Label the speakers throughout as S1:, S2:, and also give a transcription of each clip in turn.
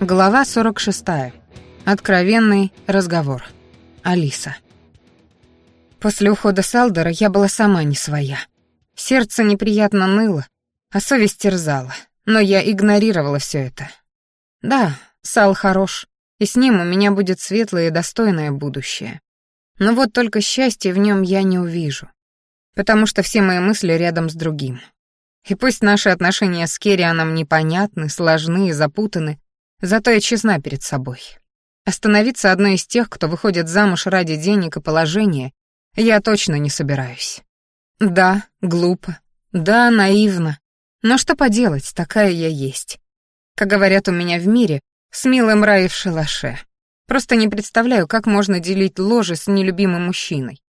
S1: Глава 46. Откровенный разговор. Алиса. После ухода Салдера я была сама не своя. Сердце неприятно ныло, а совесть терзала, но я игнорировала все это. Да, Сал хорош, и с ним у меня будет светлое и достойное будущее. Но вот только счастья в нем я не увижу, потому что все мои мысли рядом с другим. И пусть наши отношения с Керрианом непонятны, сложны и запутаны, Зато я честна перед собой. Остановиться одной из тех, кто выходит замуж ради денег и положения, я точно не собираюсь. Да, глупо. Да, наивно. Но что поделать, такая я есть. Как говорят у меня в мире, с милым рай в шалаше. Просто не представляю, как можно делить ложе с нелюбимым мужчиной.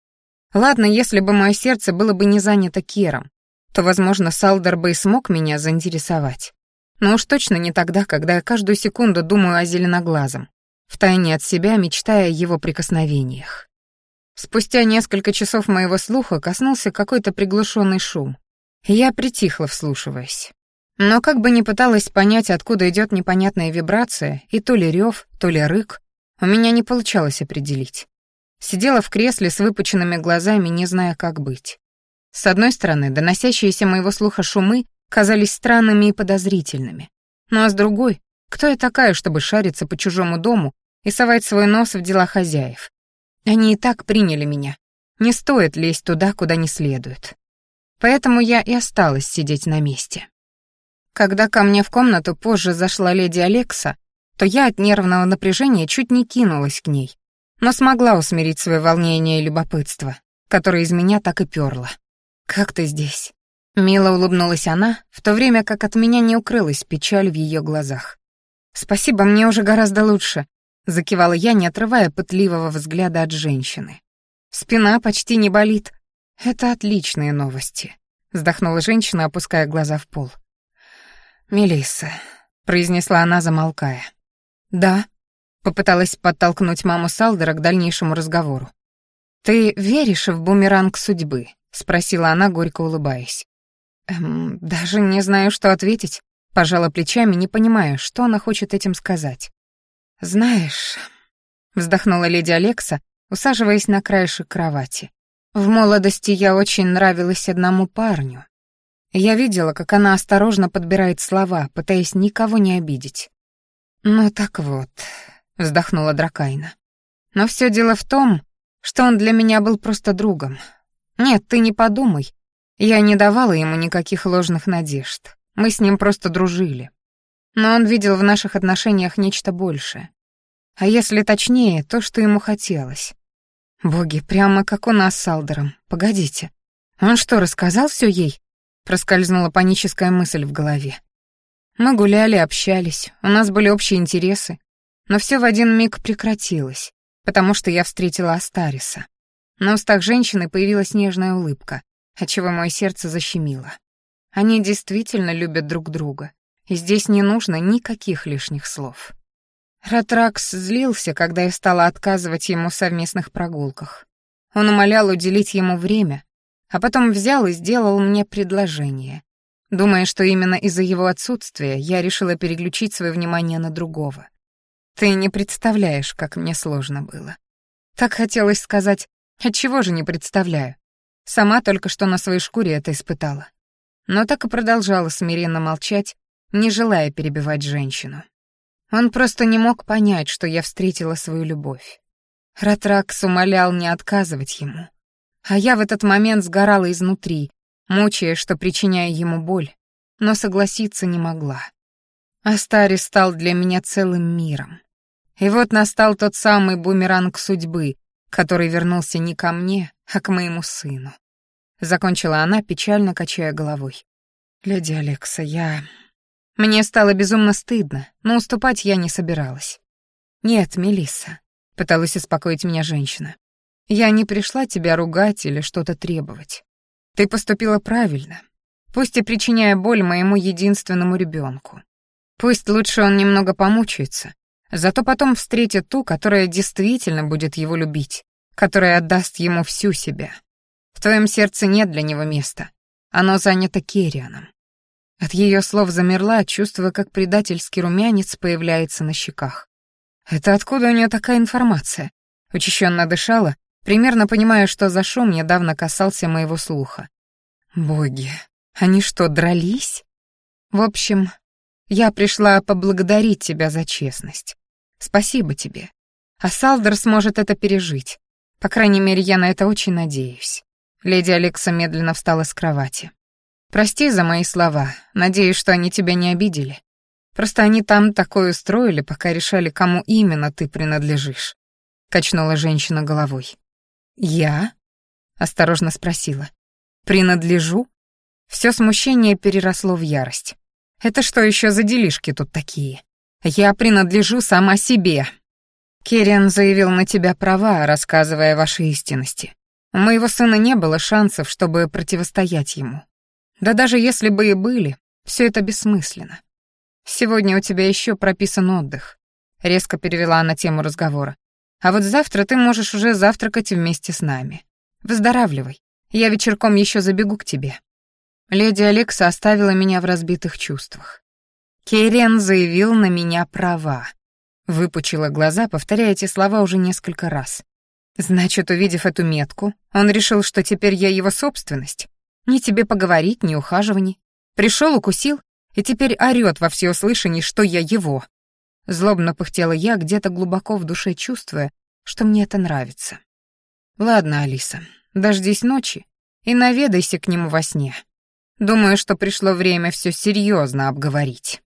S1: Ладно, если бы мое сердце было бы не занято Кером, то, возможно, Салдер бы и смог меня заинтересовать. Но уж точно не тогда, когда я каждую секунду думаю о зеленоглазом, втайне от себя мечтая о его прикосновениях. Спустя несколько часов моего слуха коснулся какой-то приглушенный шум. Я притихла, вслушиваясь. Но как бы ни пыталась понять, откуда идет непонятная вибрация, и то ли рев, то ли рык, у меня не получалось определить. Сидела в кресле с выпученными глазами, не зная, как быть. С одной стороны, доносящиеся моего слуха шумы казались странными и подозрительными. Ну а с другой, кто я такая, чтобы шариться по чужому дому и совать свой нос в дела хозяев? Они и так приняли меня. Не стоит лезть туда, куда не следует. Поэтому я и осталась сидеть на месте. Когда ко мне в комнату позже зашла леди Алекса, то я от нервного напряжения чуть не кинулась к ней, но смогла усмирить свое волнение и любопытство, которое из меня так и перло. «Как ты здесь?» Мило улыбнулась она, в то время как от меня не укрылась печаль в ее глазах. «Спасибо, мне уже гораздо лучше», — закивала я, не отрывая пытливого взгляда от женщины. «Спина почти не болит. Это отличные новости», — вздохнула женщина, опуская глаза в пол. «Мелисса», — произнесла она, замолкая. «Да», — попыталась подтолкнуть маму Салдера к дальнейшему разговору. «Ты веришь в бумеранг судьбы?» — спросила она, горько улыбаясь. «Эм, даже не знаю, что ответить», — пожала плечами, не понимая, что она хочет этим сказать. «Знаешь...» — вздохнула леди Алекса, усаживаясь на краешек кровати. «В молодости я очень нравилась одному парню. Я видела, как она осторожно подбирает слова, пытаясь никого не обидеть. «Ну так вот», — вздохнула Дракайна. «Но все дело в том, что он для меня был просто другом. Нет, ты не подумай, я не давала ему никаких ложных надежд. Мы с ним просто дружили. Но он видел в наших отношениях нечто большее. А если точнее, то, что ему хотелось. Боги, прямо как у нас с Алдером. Погодите. Он что, рассказал все ей? Проскользнула паническая мысль в голове. Мы гуляли, общались, у нас были общие интересы. Но все в один миг прекратилось, потому что я встретила Астариса. На устах женщины появилась нежная улыбка, отчего мое сердце защемило. Они действительно любят друг друга, и здесь не нужно никаких лишних слов. Ратракс злился, когда я стала отказывать ему в совместных прогулках. Он умолял уделить ему время, а потом взял и сделал мне предложение. Думая, что именно из-за его отсутствия я решила переключить свое внимание на другого. Ты не представляешь, как мне сложно было. Так хотелось сказать, отчего же не представляю. Сама только что на своей шкуре это испытала. Но так и продолжала смиренно молчать, не желая перебивать женщину. Он просто не мог понять, что я встретила свою любовь. Ратракс умолял не отказывать ему. А я в этот момент сгорала изнутри, мучая, что причиняя ему боль, но согласиться не могла. Астари стал для меня целым миром. И вот настал тот самый бумеранг судьбы, который вернулся не ко мне, а к моему сыну. Закончила она, печально качая головой. «Леди Алекса, я...» Мне стало безумно стыдно, но уступать я не собиралась. «Нет, Мелисса», — пыталась успокоить меня женщина. «Я не пришла тебя ругать или что-то требовать. Ты поступила правильно, пусть и причиняя боль моему единственному ребенку. Пусть лучше он немного помучается, Зато потом встретит ту, которая действительно будет его любить, которая отдаст ему всю себя. В твоем сердце нет для него места. Оно занято Керианом. От ее слов замерла, чувствуя, как предательский румянец появляется на щеках. Это откуда у нее такая информация? Учащенно дышала, примерно понимая, что за шум недавно касался моего слуха. Боги, они что, дрались? В общем, я пришла поблагодарить тебя за честность. Спасибо тебе. А Салдер сможет это пережить. По крайней мере, я на это очень надеюсь». Леди Алекса медленно встала с кровати. «Прости за мои слова. Надеюсь, что они тебя не обидели. Просто они там такое устроили, пока решали, кому именно ты принадлежишь», — качнула женщина головой. «Я?» — осторожно спросила. «Принадлежу?» Все смущение переросло в ярость. «Это что еще за делишки тут такие?» Я принадлежу сама себе. Керен заявил на тебя права, рассказывая ваши истинности. У моего сына не было шансов, чтобы противостоять ему. Да даже если бы и были, все это бессмысленно. Сегодня у тебя еще прописан отдых. Резко перевела она тему разговора. А вот завтра ты можешь уже завтракать вместе с нами. Выздоравливай. Я вечерком еще забегу к тебе. Леди Алекса оставила меня в разбитых чувствах. Керен заявил на меня права. Выпучила глаза, повторяя эти слова уже несколько раз. Значит, увидев эту метку, он решил, что теперь я его собственность. Ни тебе поговорить, ни ухаживаний. Пришел, укусил, и теперь орет во всеуслышание, что я его. Злобно пыхтела я, где-то глубоко в душе чувствуя, что мне это нравится. Ладно, Алиса, дождись ночи и наведайся к нему во сне. Думаю, что пришло время все серьезно обговорить.